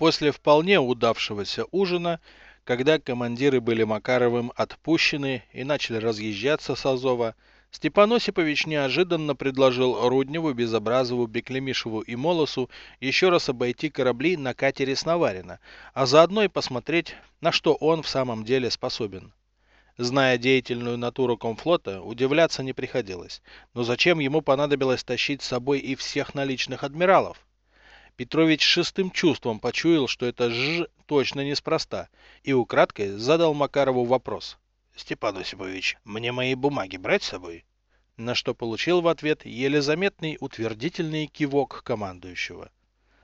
После вполне удавшегося ужина, когда командиры были Макаровым отпущены и начали разъезжаться с Азова, Степан Осипович неожиданно предложил Рудневу, Безобразову, Беклемишеву и Молосу еще раз обойти корабли на катере Сноварина, а заодно и посмотреть, на что он в самом деле способен. Зная деятельную натуру комфлота, удивляться не приходилось. Но зачем ему понадобилось тащить с собой и всех наличных адмиралов? Петрович шестым чувством почуял, что это «ж» точно неспроста, и украдкой задал Макарову вопрос. «Степан Осипович, мне мои бумаги брать с собой?» На что получил в ответ еле заметный утвердительный кивок командующего.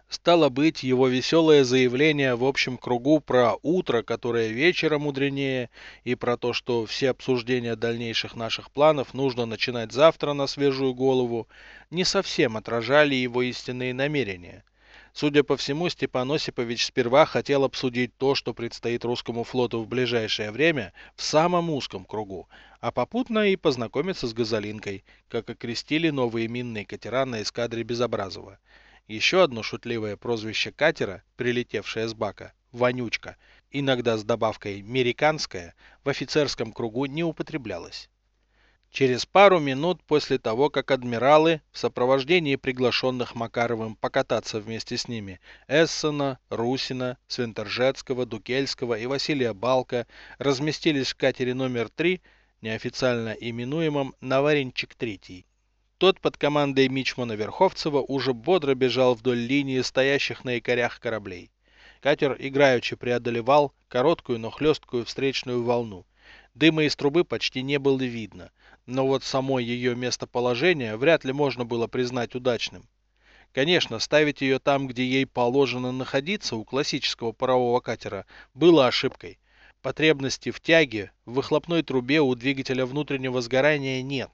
Стало быть, его веселое заявление в общем кругу про утро, которое вечером мудренее, и про то, что все обсуждения дальнейших наших планов нужно начинать завтра на свежую голову, не совсем отражали его истинные намерения – Судя по всему, Степан Осипович сперва хотел обсудить то, что предстоит русскому флоту в ближайшее время в самом узком кругу, а попутно и познакомиться с Газолинкой, как окрестили новые минные катера на эскадре Безобразова. Еще одно шутливое прозвище катера, прилетевшее с бака, «Вонючка», иногда с добавкой «мериканская», в офицерском кругу не употреблялось. Через пару минут после того, как адмиралы в сопровождении приглашенных Макаровым покататься вместе с ними Эссена, Русина, Свинтержецкого, Дукельского и Василия Балка разместились в катере номер 3, неофициально именуемом «Наваренчик-3». Тот под командой Мичмана Верховцева уже бодро бежал вдоль линии стоящих на якорях кораблей. Катер играючи преодолевал короткую, но хлесткую встречную волну. Дыма из трубы почти не было видно, но вот само ее местоположение вряд ли можно было признать удачным. Конечно, ставить ее там, где ей положено находиться у классического парового катера, было ошибкой. Потребности в тяге в выхлопной трубе у двигателя внутреннего сгорания нет.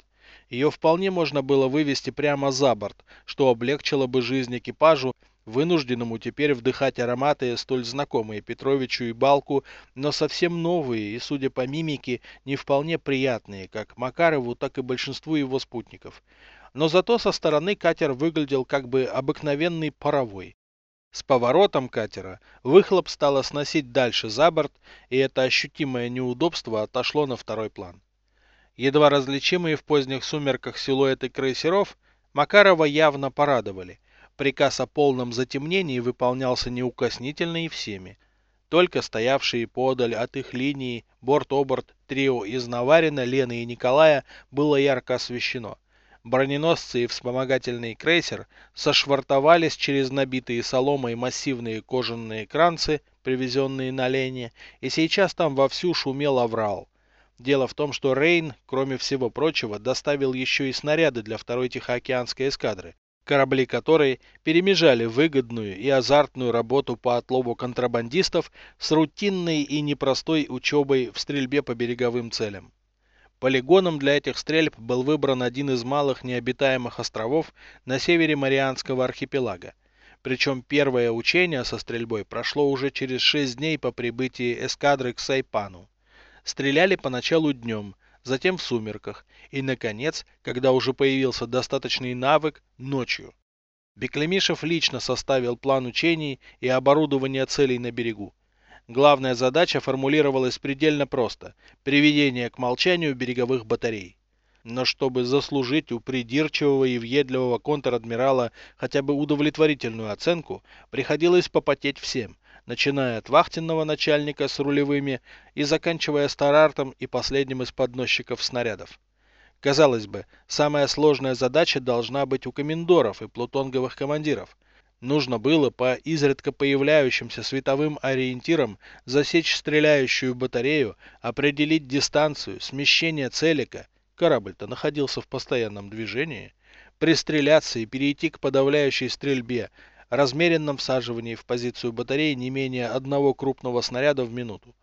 Ее вполне можно было вывести прямо за борт, что облегчило бы жизнь экипажу вынужденному теперь вдыхать ароматы, столь знакомые Петровичу и Балку, но совсем новые и, судя по мимике, не вполне приятные, как Макарову, так и большинству его спутников. Но зато со стороны катер выглядел как бы обыкновенный паровой. С поворотом катера выхлоп стало сносить дальше за борт, и это ощутимое неудобство отошло на второй план. Едва различимые в поздних сумерках силуэты крейсеров Макарова явно порадовали – Приказ о полном затемнении выполнялся неукоснительно и всеми. Только стоявшие подаль от их линии борт-оборт трио из Наварина, Лены и Николая было ярко освещено. Броненосцы и вспомогательный крейсер сошвартовались через набитые соломой массивные кожаные кранцы, привезенные на Лене, и сейчас там вовсю шумел аврал. Дело в том, что Рейн, кроме всего прочего, доставил еще и снаряды для второй Тихоокеанской эскадры, корабли которой перемежали выгодную и азартную работу по отлову контрабандистов с рутинной и непростой учебой в стрельбе по береговым целям. Полигоном для этих стрельб был выбран один из малых необитаемых островов на севере Марианского архипелага. Причем первое учение со стрельбой прошло уже через шесть дней по прибытии эскадры к Сайпану. Стреляли поначалу днем, затем в сумерках и, наконец, когда уже появился достаточный навык, ночью. Беклемишев лично составил план учений и оборудования целей на берегу. Главная задача формулировалась предельно просто – приведение к молчанию береговых батарей. Но чтобы заслужить у придирчивого и въедливого контр-адмирала хотя бы удовлетворительную оценку, приходилось попотеть всем, начиная от вахтенного начальника с рулевыми и заканчивая старартом и последним из подносчиков снарядов. Казалось бы, самая сложная задача должна быть у комендоров и плутонговых командиров. Нужно было по изредка появляющимся световым ориентирам засечь стреляющую батарею, определить дистанцию, смещение целика, корабль-то находился в постоянном движении, пристреляться и перейти к подавляющей стрельбе, размеренном всаживании в позицию батареи не менее одного крупного снаряда в минуту.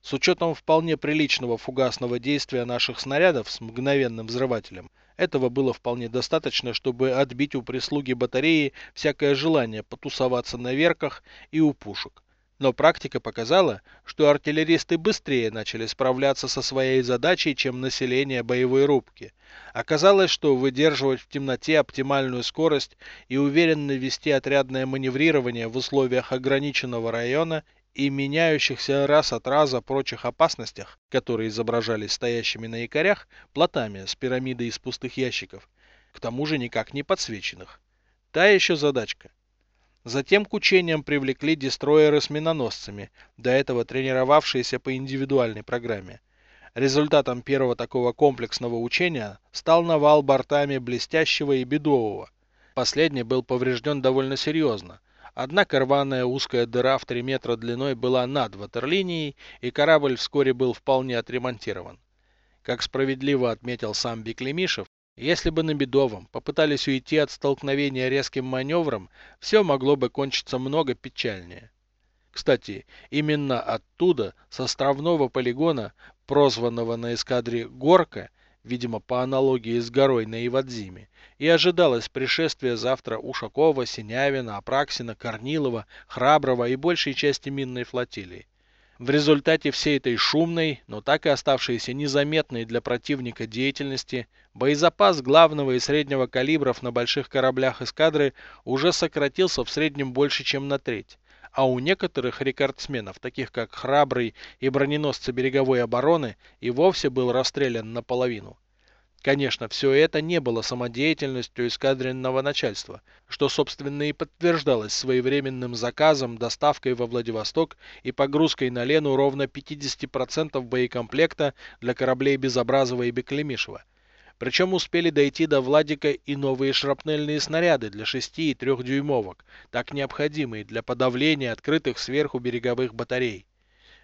С учетом вполне приличного фугасного действия наших снарядов с мгновенным взрывателем, этого было вполне достаточно, чтобы отбить у прислуги батареи всякое желание потусоваться на верках и у пушек. Но практика показала, что артиллеристы быстрее начали справляться со своей задачей, чем население боевой рубки. Оказалось, что выдерживать в темноте оптимальную скорость и уверенно вести отрядное маневрирование в условиях ограниченного района и меняющихся раз от раза прочих опасностях, которые изображались стоящими на якорях, плотами с пирамидой из пустых ящиков, к тому же никак не подсвеченных. Та еще задачка. Затем к учениям привлекли дестройеры с миноносцами, до этого тренировавшиеся по индивидуальной программе. Результатом первого такого комплексного учения стал навал бортами блестящего и бедового. Последний был поврежден довольно серьезно. Однако рваная узкая дыра в 3 метра длиной была над ватерлинией, и корабль вскоре был вполне отремонтирован. Как справедливо отметил сам Беклемишев, если бы на Бедовом попытались уйти от столкновения резким маневром, все могло бы кончиться много печальнее. Кстати, именно оттуда, с островного полигона, прозванного на эскадре «Горка», видимо по аналогии с горой на Ивадзиме, и ожидалось пришествие завтра Ушакова, Синявина, Апраксина, Корнилова, Храброго и большей части минной флотилии. В результате всей этой шумной, но так и оставшейся незаметной для противника деятельности, боезапас главного и среднего калибров на больших кораблях эскадры уже сократился в среднем больше, чем на треть. А у некоторых рекордсменов, таких как Храбрый и броненосцы береговой обороны, и вовсе был расстрелян наполовину. Конечно, все это не было самодеятельностью эскадренного начальства, что, собственно, и подтверждалось своевременным заказом, доставкой во Владивосток и погрузкой на Лену ровно 50% боекомплекта для кораблей Безобразова и Беклемишева. Причем успели дойти до Владика и новые шрапнельные снаряды для 6 и 3 дюймовок, так необходимые для подавления открытых сверху береговых батарей.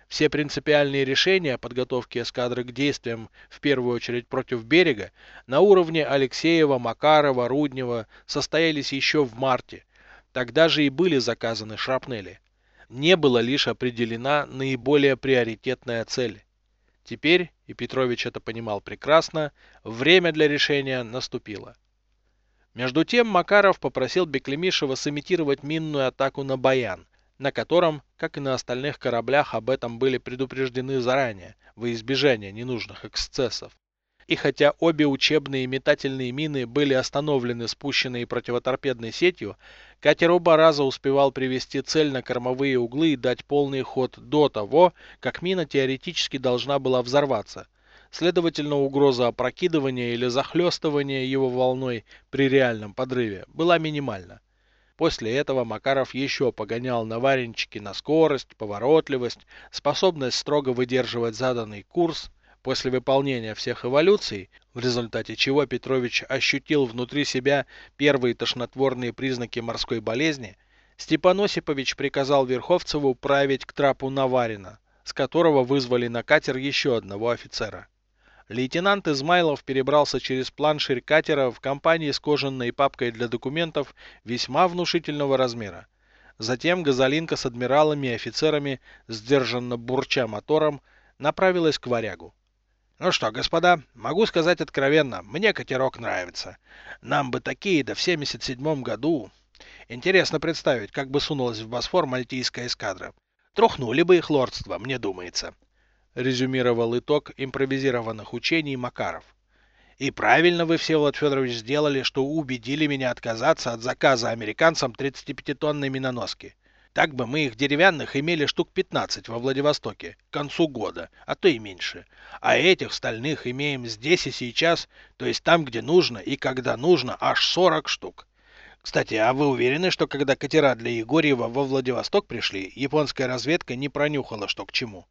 Все принципиальные решения о подготовке эскадры к действиям, в первую очередь против берега, на уровне Алексеева, Макарова, Руднева состоялись еще в марте. Тогда же и были заказаны шрапнели. Не была лишь определена наиболее приоритетная цель. Теперь, и Петрович это понимал прекрасно, время для решения наступило. Между тем Макаров попросил Беклемишева сымитировать минную атаку на Баян – на котором, как и на остальных кораблях, об этом были предупреждены заранее, во избежание ненужных эксцессов. И хотя обе учебные метательные мины были остановлены спущенной противоторпедной сетью, катер оба раза успевал привести цель на кормовые углы и дать полный ход до того, как мина теоретически должна была взорваться. Следовательно, угроза опрокидывания или захлестывания его волной при реальном подрыве была минимальна. После этого Макаров еще погонял на варенчике на скорость, поворотливость, способность строго выдерживать заданный курс. После выполнения всех эволюций, в результате чего Петрович ощутил внутри себя первые тошнотворные признаки морской болезни, Степан Осипович приказал Верховцеву править к трапу Наварина, с которого вызвали на катер еще одного офицера. Лейтенант Измайлов перебрался через планширь катера в компании с кожаной папкой для документов весьма внушительного размера. Затем газолинка с адмиралами и офицерами, сдержанно бурча мотором, направилась к варягу. Ну что, господа, могу сказать откровенно, мне катерок нравится. Нам бы такие, да в 77 году. Интересно представить, как бы сунулась в Босфор мальтийская эскадра. Трухнули бы их лордство, мне думается резюмировал итог импровизированных учений Макаров. И правильно вы, Всеволод Федорович, сделали, что убедили меня отказаться от заказа американцам 35-тонной миноноски. Так бы мы их деревянных имели штук 15 во Владивостоке к концу года, а то и меньше. А этих стальных имеем здесь и сейчас, то есть там, где нужно и когда нужно, аж 40 штук. Кстати, а вы уверены, что когда катера для Егорьева во Владивосток пришли, японская разведка не пронюхала, что к чему?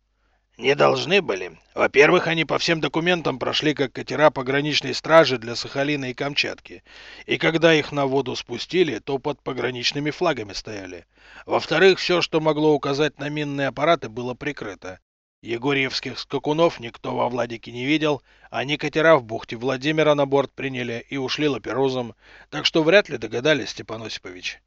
Не должны были. Во-первых, они по всем документам прошли как катера пограничной стражи для Сахалина и Камчатки. И когда их на воду спустили, то под пограничными флагами стояли. Во-вторых, все, что могло указать на минные аппараты, было прикрыто. Егорьевских скакунов никто во Владике не видел, они катера в бухте Владимира на борт приняли и ушли лаперузом, так что вряд ли догадались, Степан Осипович.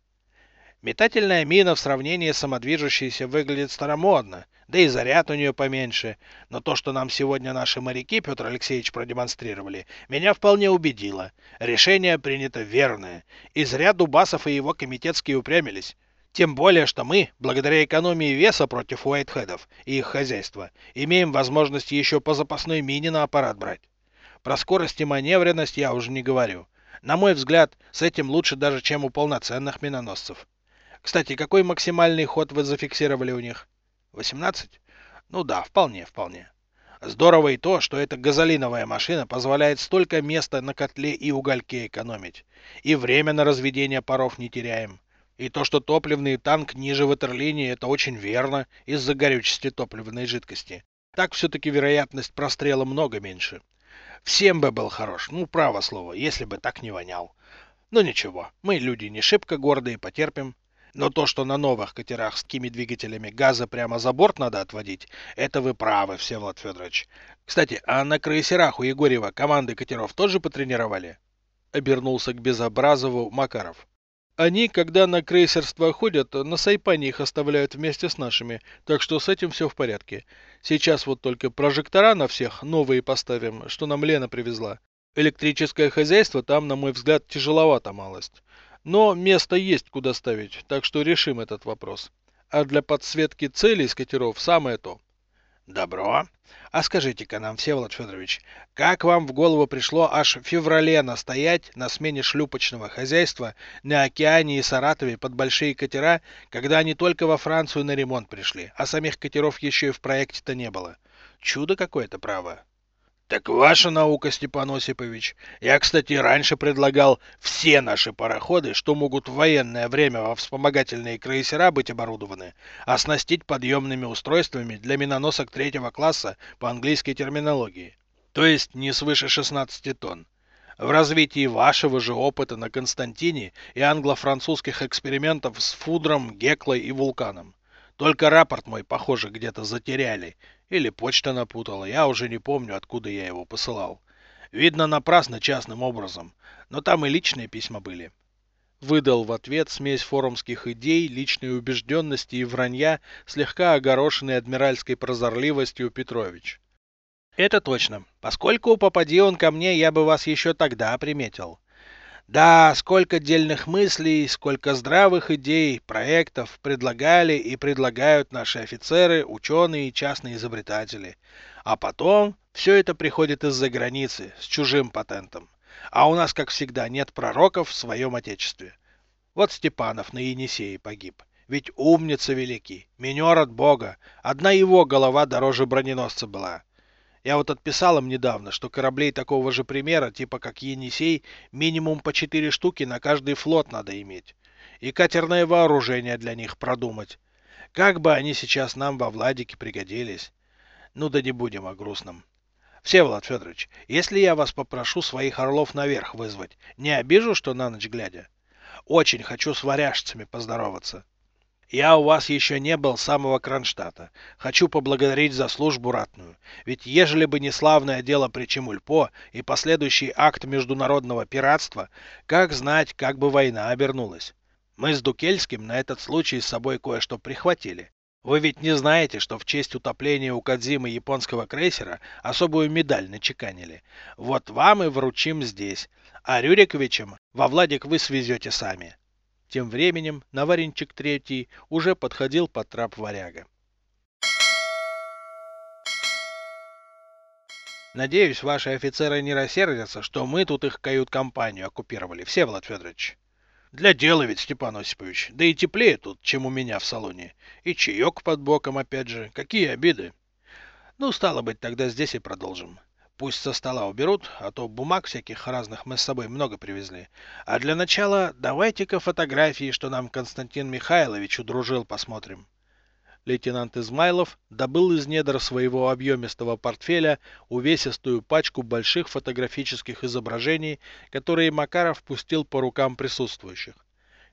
Метательная мина в сравнении с самодвижущейся выглядит старомодно, да и заряд у нее поменьше. Но то, что нам сегодня наши моряки, Петр Алексеевич, продемонстрировали, меня вполне убедило. Решение принято верное. И зря Дубасов и его комитетские упрямились. Тем более, что мы, благодаря экономии веса против Уайтхедов и их хозяйства, имеем возможность еще по запасной мине на аппарат брать. Про скорость и маневренность я уже не говорю. На мой взгляд, с этим лучше даже, чем у полноценных миноносцев. Кстати, какой максимальный ход вы зафиксировали у них? 18? Ну да, вполне, вполне. Здорово и то, что эта газолиновая машина позволяет столько места на котле и угольке экономить. И время на разведение паров не теряем. И то, что топливный танк ниже ватерлинии, это очень верно из-за горючести топливной жидкости. Так все-таки вероятность прострела много меньше. Всем бы был хорош, ну, право слово, если бы так не вонял. Но ничего, мы люди не шибко гордые, потерпим. Но то, что на новых катерах с такими двигателями газа прямо за борт надо отводить, это вы правы, Всеволод Федорович. Кстати, а на крейсерах у Егорьева команды катеров тоже потренировали? Обернулся к Безобразову Макаров. Они, когда на крейсерство ходят, на Сайпане их оставляют вместе с нашими, так что с этим все в порядке. Сейчас вот только прожектора на всех новые поставим, что нам Лена привезла. Электрическое хозяйство там, на мой взгляд, тяжеловато малость. Но место есть куда ставить, так что решим этот вопрос. А для подсветки целей с катеров самое то. Добро. А скажите-ка нам, Всеволод Федорович, как вам в голову пришло аж в феврале настоять на смене шлюпочного хозяйства на океане и Саратове под большие катера, когда они только во Францию на ремонт пришли, а самих катеров еще и в проекте-то не было? Чудо какое-то, право. Так ваша наука, Степан Осипович. Я, кстати, раньше предлагал все наши пароходы, что могут в военное время во вспомогательные крейсера быть оборудованы, оснастить подъемными устройствами для миноносок третьего класса по английской терминологии. То есть не свыше 16 тонн. В развитии вашего же опыта на Константине и англо-французских экспериментов с Фудром, Геклой и Вулканом. Только рапорт мой, похоже, где-то затеряли, или почта напутала, я уже не помню, откуда я его посылал. Видно, напрасно частным образом, но там и личные письма были. Выдал в ответ смесь форумских идей, личной убежденности и вранья, слегка огорошенный адмиральской прозорливостью Петрович. Это точно. Поскольку попади он ко мне, я бы вас еще тогда приметил. Да, сколько дельных мыслей, сколько здравых идей, проектов предлагали и предлагают наши офицеры, ученые и частные изобретатели. А потом все это приходит из-за границы, с чужим патентом. А у нас, как всегда, нет пророков в своем отечестве. Вот Степанов на Енисее погиб. Ведь умница великий, минер от Бога. Одна его голова дороже броненосца была. Я вот отписал им недавно, что кораблей такого же примера, типа как Енисей, минимум по четыре штуки на каждый флот надо иметь. И катерное вооружение для них продумать. Как бы они сейчас нам во Владике пригодились. Ну да не будем о грустном. Всеволод Федорович, если я вас попрошу своих орлов наверх вызвать, не обижу, что на ночь глядя? Очень хочу с варяжцами поздороваться. Я у вас еще не был с самого Кронштадта. Хочу поблагодарить за службу ратную. Ведь ежели бы не славное дело при Чемульпо и последующий акт международного пиратства, как знать, как бы война обернулась. Мы с Дукельским на этот случай с собой кое-что прихватили. Вы ведь не знаете, что в честь утопления у Кадзимы японского крейсера особую медаль начеканили. Вот вам и вручим здесь. А Рюриковичем во Владик вы свезете сами. Тем временем Наваринчик Третий уже подходил под трап варяга. Надеюсь, ваши офицеры не рассердятся, что мы тут их кают-компанию оккупировали, Всеволод Федорович. Для дела ведь, Степан Осипович. Да и теплее тут, чем у меня в салоне. И чаек под боком, опять же. Какие обиды. Ну, стало быть, тогда здесь и продолжим. Пусть со стола уберут, а то бумаг всяких разных мы с собой много привезли. А для начала давайте-ка фотографии, что нам Константин Михайлович удружил, посмотрим. Лейтенант Измайлов добыл из недр своего объемистого портфеля увесистую пачку больших фотографических изображений, которые Макаров пустил по рукам присутствующих.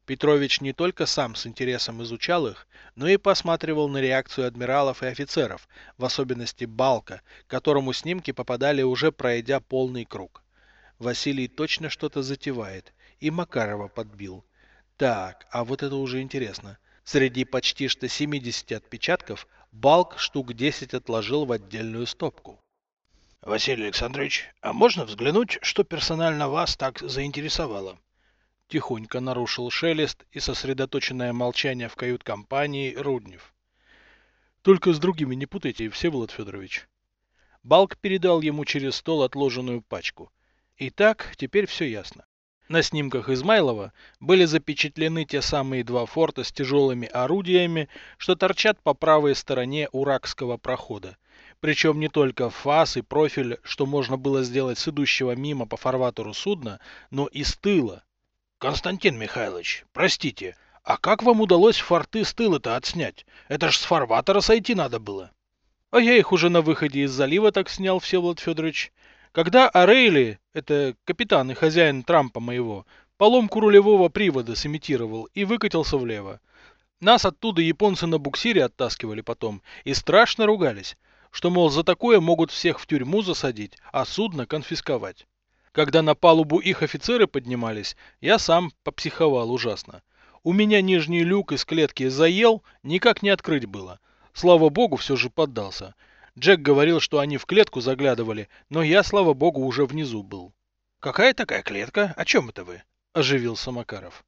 Петрович не только сам с интересом изучал их, но и посматривал на реакцию адмиралов и офицеров, в особенности Балка, которому снимки попадали уже пройдя полный круг. Василий точно что-то затевает, и Макарова подбил. Так, а вот это уже интересно. Среди почти что 70 отпечатков Балк штук 10 отложил в отдельную стопку. Василий Александрович, а можно взглянуть, что персонально вас так заинтересовало? Тихонько нарушил шелест и сосредоточенное молчание в кают-компании Руднев. Только с другими не путайте, Всеволод Федорович. Балк передал ему через стол отложенную пачку. Итак, теперь все ясно. На снимках Измайлова были запечатлены те самые два форта с тяжелыми орудиями, что торчат по правой стороне Уракского прохода. Причем не только фас и профиль, что можно было сделать с идущего мимо по фарватеру судна, но и с тыла. Константин Михайлович, простите, а как вам удалось форты с тыла-то отснять? Это ж с фарватера сойти надо было. А я их уже на выходе из залива так снял, Всеволод Федорович. Когда Орейли, это капитан и хозяин Трампа моего, поломку рулевого привода сымитировал и выкатился влево. Нас оттуда японцы на буксире оттаскивали потом и страшно ругались, что, мол, за такое могут всех в тюрьму засадить, а судно конфисковать. Когда на палубу их офицеры поднимались, я сам попсиховал ужасно. У меня нижний люк из клетки заел, никак не открыть было. Слава богу, все же поддался. Джек говорил, что они в клетку заглядывали, но я, слава богу, уже внизу был. «Какая такая клетка? О чем это вы?» – оживился Макаров.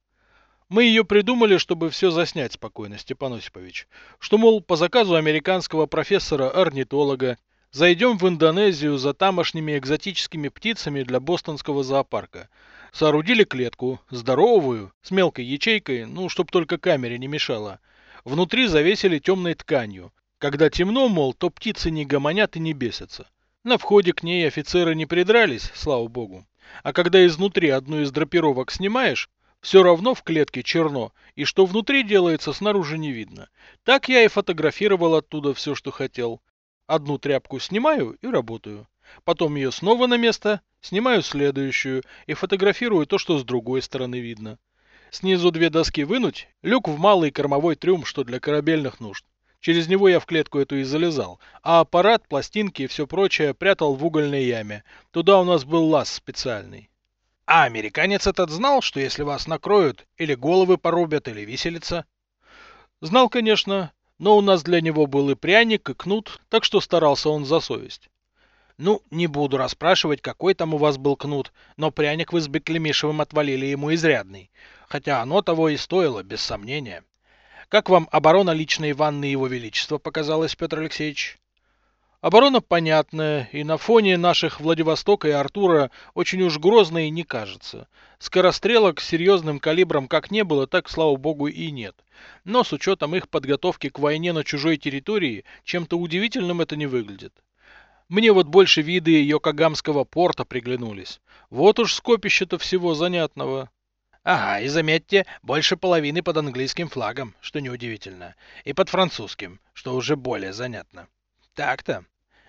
Мы ее придумали, чтобы все заснять спокойно, Степан Осипович. Что, мол, по заказу американского профессора-орнитолога зайдем в Индонезию за тамошними экзотическими птицами для бостонского зоопарка. Соорудили клетку, здоровую, с мелкой ячейкой, ну, чтоб только камере не мешало. Внутри завесили темной тканью. Когда темно, мол, то птицы не гомонят и не бесятся. На входе к ней офицеры не придрались, слава богу. А когда изнутри одну из драпировок снимаешь, все равно в клетке черно, и что внутри делается, снаружи не видно. Так я и фотографировал оттуда все, что хотел. Одну тряпку снимаю и работаю. Потом ее снова на место, снимаю следующую и фотографирую то, что с другой стороны видно. Снизу две доски вынуть, люк в малый кормовой трюм, что для корабельных нужд. Через него я в клетку эту и залезал, а аппарат, пластинки и все прочее прятал в угольной яме. Туда у нас был лаз специальный. А американец этот знал, что если вас накроют, или головы порубят, или виселица? Знал, конечно, но у нас для него был и пряник, и кнут, так что старался он за совесть. Ну, не буду расспрашивать, какой там у вас был кнут, но пряник вы с Беклемишевым отвалили ему изрядный, хотя оно того и стоило, без сомнения. Как вам оборона личной ванны Его Величества показалась, Петр Алексеевич? Оборона понятная, и на фоне наших Владивостока и Артура очень уж грозной не кажется. Скорострелок с серьезным калибром как не было, так, слава богу, и нет. Но с учетом их подготовки к войне на чужой территории, чем-то удивительным это не выглядит. Мне вот больше виды Йокогамского порта приглянулись. Вот уж скопище-то всего занятного. Ага, и заметьте, больше половины под английским флагом, что неудивительно, и под французским, что уже более занятно. Так-то.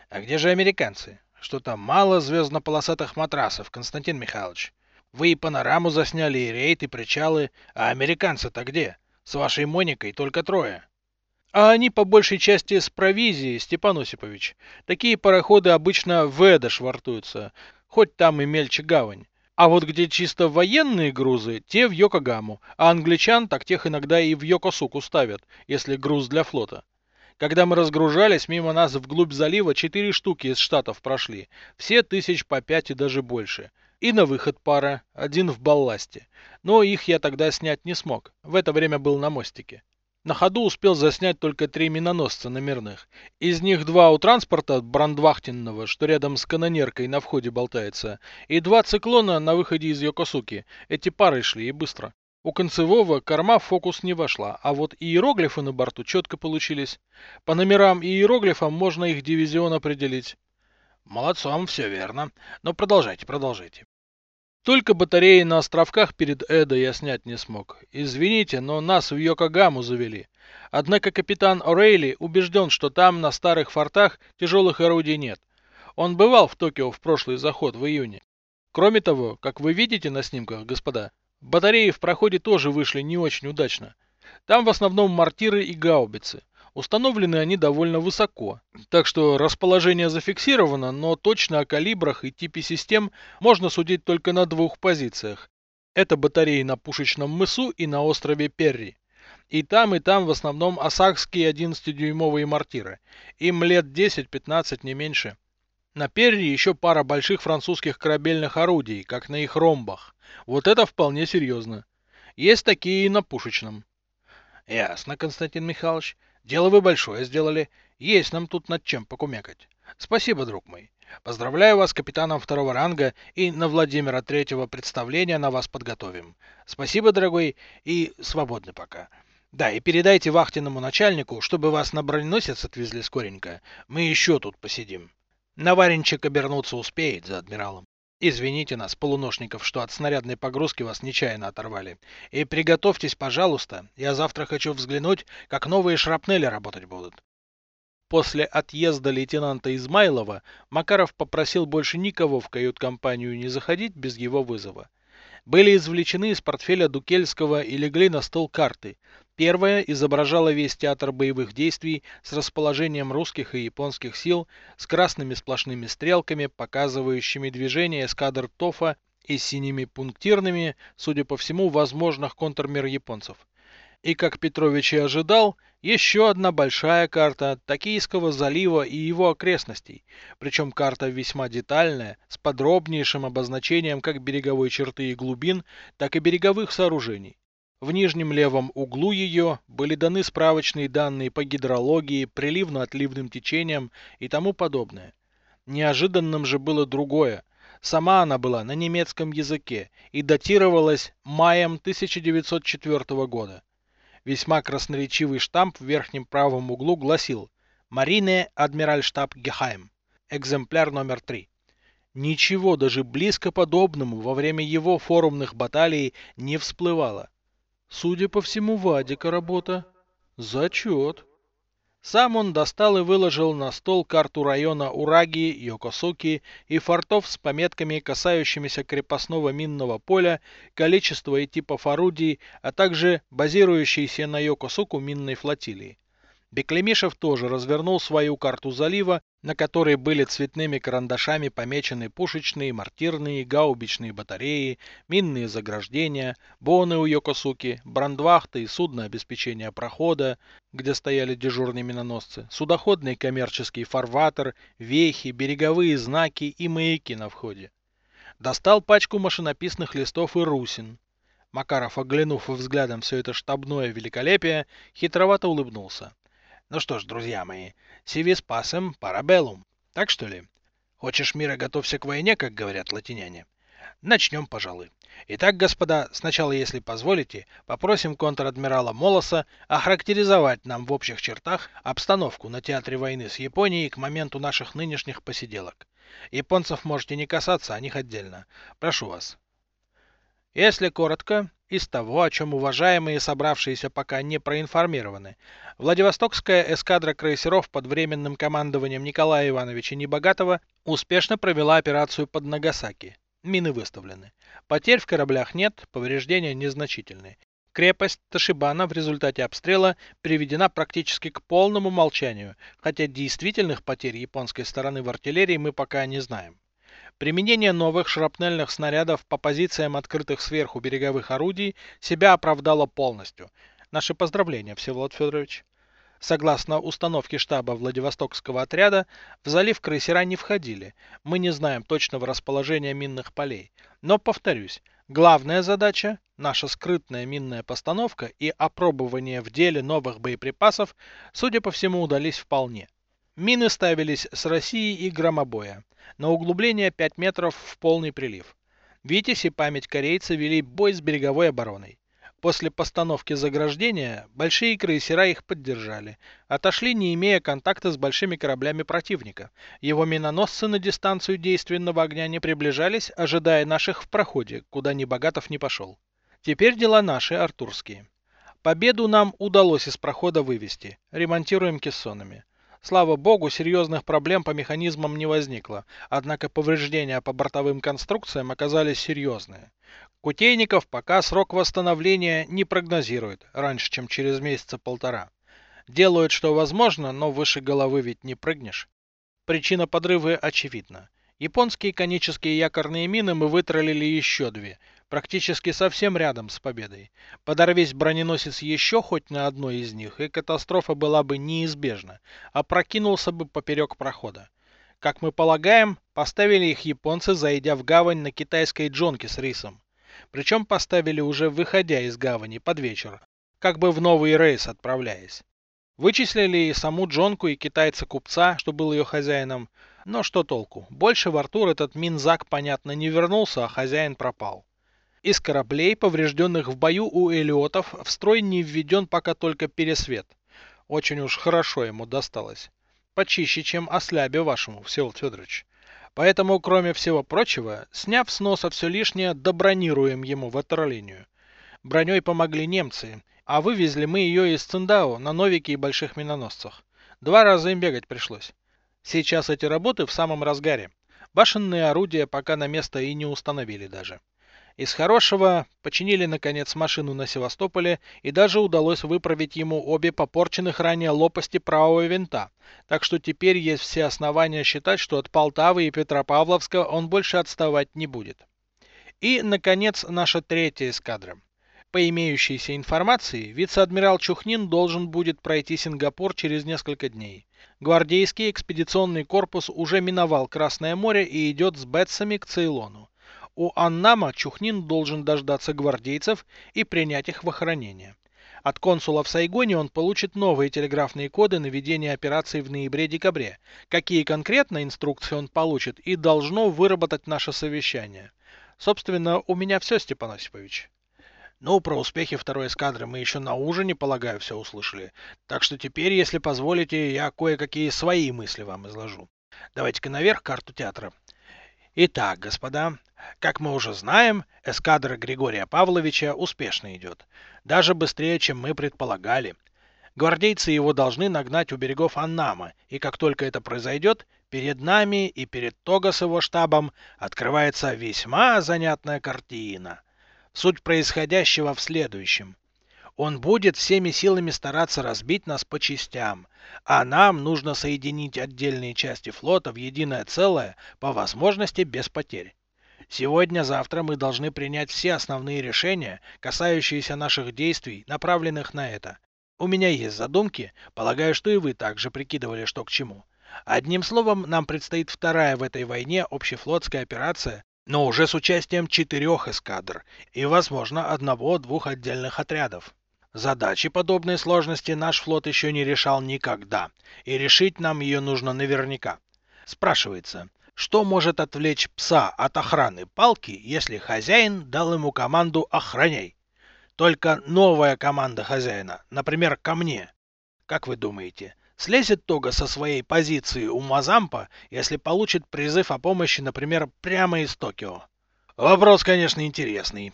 А где же американцы? Что-то мало звездно-полосатых матрасов, Константин Михайлович. Вы и панораму засняли, и рейд, и причалы, а американцы-то где? С вашей Моникой только трое. А они по большей части с провизией, Степан Осипович. Такие пароходы обычно в Эдо швартуются, хоть там и мельче гавань. А вот где чисто военные грузы, те в Йокогаму, а англичан так тех иногда и в Йокосуку ставят, если груз для флота. Когда мы разгружались, мимо нас вглубь залива четыре штуки из штатов прошли, все тысяч по пять и даже больше. И на выход пара, один в балласте. Но их я тогда снять не смог, в это время был на мостике. На ходу успел заснять только три миноносца номерных. Из них два у транспорта Брандвахтенного, что рядом с канонеркой на входе болтается, и два циклона на выходе из Йокосуки. Эти пары шли и быстро. У концевого корма в фокус не вошла, а вот иероглифы на борту четко получились. По номерам и иероглифам можно их дивизион определить. Молодцом, все верно. Но продолжайте, продолжайте. Только батареи на островках перед Эдо я снять не смог. Извините, но нас в Йокогаму завели. Однако капитан О'Рейли убежден, что там на старых фортах тяжелых орудий нет. Он бывал в Токио в прошлый заход в июне. Кроме того, как вы видите на снимках, господа, батареи в проходе тоже вышли не очень удачно. Там в основном мортиры и гаубицы. Установлены они довольно высоко, так что расположение зафиксировано, но точно о калибрах и типе систем можно судить только на двух позициях. Это батареи на Пушечном мысу и на острове Перри. И там, и там в основном осакские 11-дюймовые мортиры. Им лет 10-15, не меньше. На перье еще пара больших французских корабельных орудий, как на их ромбах. Вот это вполне серьезно. Есть такие и на пушечном. Ясно, Константин Михайлович. Дело вы большое сделали. Есть нам тут над чем покумекать. Спасибо, друг мой. Поздравляю вас капитаном второго ранга и на Владимира третьего представления на вас подготовим. Спасибо, дорогой, и свободны пока. Да, и передайте вахтенному начальнику, чтобы вас на броненосец отвезли скоренько. Мы еще тут посидим. Наваренчик обернуться успеет за адмиралом. Извините нас, полуношников, что от снарядной погрузки вас нечаянно оторвали. И приготовьтесь, пожалуйста, я завтра хочу взглянуть, как новые шрапнели работать будут. После отъезда лейтенанта Измайлова Макаров попросил больше никого в кают-компанию не заходить без его вызова. Были извлечены из портфеля Дукельского и легли на стол карты. Первая изображала весь театр боевых действий с расположением русских и японских сил, с красными сплошными стрелками, показывающими движение эскадр ТОФа и синими пунктирными, судя по всему, возможных контрмер японцев. И, как Петрович и ожидал, еще одна большая карта Токийского залива и его окрестностей, причем карта весьма детальная, с подробнейшим обозначением как береговой черты и глубин, так и береговых сооружений. В нижнем левом углу ее были даны справочные данные по гидрологии, приливно-отливным течениям и тому подобное. Неожиданным же было другое. Сама она была на немецком языке и датировалась маем 1904 года. Весьма красноречивый штамп в верхнем правом углу гласил «Марине Адмиральштаб Гехайм. Экземпляр номер 3». Ничего даже близко подобному во время его форумных баталий не всплывало. Судя по всему, Вадика работа. Зачет. Сам он достал и выложил на стол карту района Ураги, Йокосуки и фортов с пометками, касающимися крепостного минного поля, количества и типов орудий, а также базирующейся на Йокосуку минной флотилии. Беклемишев тоже развернул свою карту залива, на которой были цветными карандашами помечены пушечные, мортирные, гаубичные батареи, минные заграждения, боны у Йокосуки, брандвахты и судно обеспечения прохода, где стояли дежурные миноносцы, судоходный коммерческий фарватер, вехи, береговые знаки и маяки на входе. Достал пачку машинописных листов и русин. Макаров, оглянув взглядом все это штабное великолепие, хитровато улыбнулся. Ну что ж, друзья мои, сивис пасем парабеллум. Так что ли? Хочешь мира, готовься к войне, как говорят латиняне. Начнем, пожалуй. Итак, господа, сначала, если позволите, попросим контр-адмирала Молоса охарактеризовать нам в общих чертах обстановку на театре войны с Японией к моменту наших нынешних посиделок. Японцев можете не касаться, о них отдельно. Прошу вас. Если коротко, из того, о чем уважаемые собравшиеся пока не проинформированы, Владивостокская эскадра крейсеров под временным командованием Николая Ивановича Небогатого успешно провела операцию под Нагасаки. Мины выставлены. Потерь в кораблях нет, повреждения незначительные. Крепость Ташибана в результате обстрела приведена практически к полному молчанию, хотя действительных потерь японской стороны в артиллерии мы пока не знаем. Применение новых шрапнельных снарядов по позициям открытых сверху береговых орудий себя оправдало полностью. Наши поздравления, Всеволод Федорович. Согласно установке штаба Владивостокского отряда, в залив крейсера не входили. Мы не знаем точного расположения минных полей. Но, повторюсь, главная задача – наша скрытная минная постановка и опробование в деле новых боеприпасов, судя по всему, удались вполне. Мины ставились с России и громобоя. На углубление 5 метров в полный прилив. Витязь и память корейца вели бой с береговой обороной. После постановки заграждения большие крейсера их поддержали. Отошли, не имея контакта с большими кораблями противника. Его миноносцы на дистанцию действенного огня не приближались, ожидая наших в проходе, куда Небогатов не пошел. Теперь дела наши, артурские. Победу нам удалось из прохода вывести. Ремонтируем кессонами. Слава богу, серьезных проблем по механизмам не возникло, однако повреждения по бортовым конструкциям оказались серьезные. Кутейников пока срок восстановления не прогнозирует, раньше, чем через месяца полтора. Делают, что возможно, но выше головы ведь не прыгнешь. Причина подрыва очевидна. Японские конические якорные мины мы вытролили еще две, практически совсем рядом с победой. Подорвись броненосец еще хоть на одной из них, и катастрофа была бы неизбежна, а прокинулся бы поперек прохода. Как мы полагаем, поставили их японцы, зайдя в гавань на китайской джонке с рисом. Причем поставили уже выходя из гавани под вечер, как бы в новый рейс отправляясь. Вычислили и саму джонку, и китайца-купца, что был ее хозяином. Но что толку? Больше в Артур этот Минзак, понятно, не вернулся, а хозяин пропал. Из кораблей, поврежденных в бою у элиотов, в строй не введен пока только пересвет. Очень уж хорошо ему досталось почище, чем ослябе вашему, Всеволод Федорович. Поэтому, кроме всего прочего, сняв с носа все лишнее, добронируем ему ватерлинию. Броней помогли немцы, а вывезли мы ее из Циндао на новике и больших миноносцах. Два раза им бегать пришлось. Сейчас эти работы в самом разгаре. Башенные орудия пока на место и не установили даже. Из хорошего починили наконец машину на Севастополе и даже удалось выправить ему обе попорченных ранее лопасти правого винта, так что теперь есть все основания считать, что от Полтавы и Петропавловска он больше отставать не будет. И, наконец, наша третья эскадра. По имеющейся информации, вице-адмирал Чухнин должен будет пройти Сингапур через несколько дней. Гвардейский экспедиционный корпус уже миновал Красное море и идет с Бетсами к Цейлону. У Аннама Чухнин должен дождаться гвардейцев и принять их в охранение. От консула в Сайгоне он получит новые телеграфные коды на ведение операций в ноябре-декабре. Какие конкретно инструкции он получит и должно выработать наше совещание. Собственно, у меня все, Степан Осипович. Ну, про успехи второй эскадры мы еще на ужине, полагаю, все услышали. Так что теперь, если позволите, я кое-какие свои мысли вам изложу. Давайте-ка наверх карту театра. Итак, господа, как мы уже знаем, эскадра Григория Павловича успешно идет. Даже быстрее, чем мы предполагали. Гвардейцы его должны нагнать у берегов Аннама, и как только это произойдет, перед нами и перед Того с его штабом открывается весьма занятная картина. Суть происходящего в следующем. Он будет всеми силами стараться разбить нас по частям, а нам нужно соединить отдельные части флота в единое целое, по возможности без потерь. Сегодня-завтра мы должны принять все основные решения, касающиеся наших действий, направленных на это. У меня есть задумки, полагаю, что и вы также прикидывали, что к чему. Одним словом, нам предстоит вторая в этой войне общефлотская операция, но уже с участием четырех эскадр и, возможно, одного-двух отдельных отрядов. Задачи подобной сложности наш флот еще не решал никогда, и решить нам ее нужно наверняка. Спрашивается, что может отвлечь пса от охраны палки, если хозяин дал ему команду «охраняй»? Только новая команда хозяина, например, ко мне. Как вы думаете, слезет Тога со своей позиции у Мазампа, если получит призыв о помощи, например, прямо из Токио? Вопрос, конечно, интересный.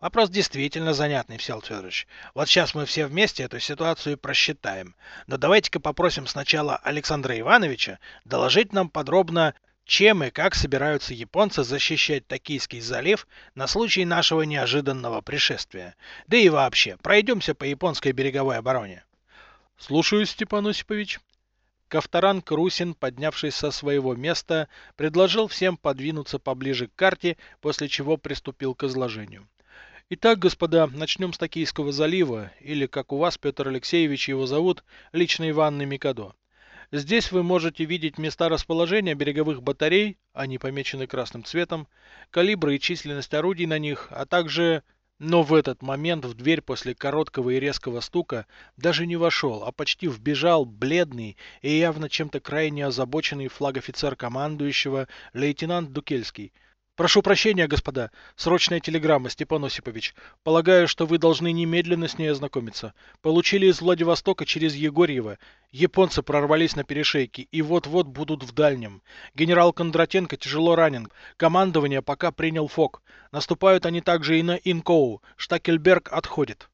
Вопрос действительно занятный, Всеволод Федорович. Вот сейчас мы все вместе эту ситуацию просчитаем. Но давайте-ка попросим сначала Александра Ивановича доложить нам подробно, чем и как собираются японцы защищать Токийский залив на случай нашего неожиданного пришествия. Да и вообще, пройдемся по японской береговой обороне. Слушаюсь, Степан Осипович. Ковторанг Русин, поднявшись со своего места, предложил всем подвинуться поближе к карте, после чего приступил к изложению. Итак, господа, начнем с Токийского залива, или, как у вас, Петр Алексеевич его зовут, личной ванны Микадо. Здесь вы можете видеть места расположения береговых батарей, они помечены красным цветом, калибры и численность орудий на них, а также... Но в этот момент в дверь после короткого и резкого стука даже не вошел, а почти вбежал бледный и явно чем-то крайне озабоченный флаг-офицер командующего лейтенант Дукельский – Прошу прощения, господа. Срочная телеграмма, Степан Осипович. Полагаю, что вы должны немедленно с ней ознакомиться. Получили из Владивостока через Егорьево. Японцы прорвались на перешейке и вот-вот будут в дальнем. Генерал Кондратенко тяжело ранен. Командование пока принял ФОК. Наступают они также и на Инкоу. Штакельберг отходит.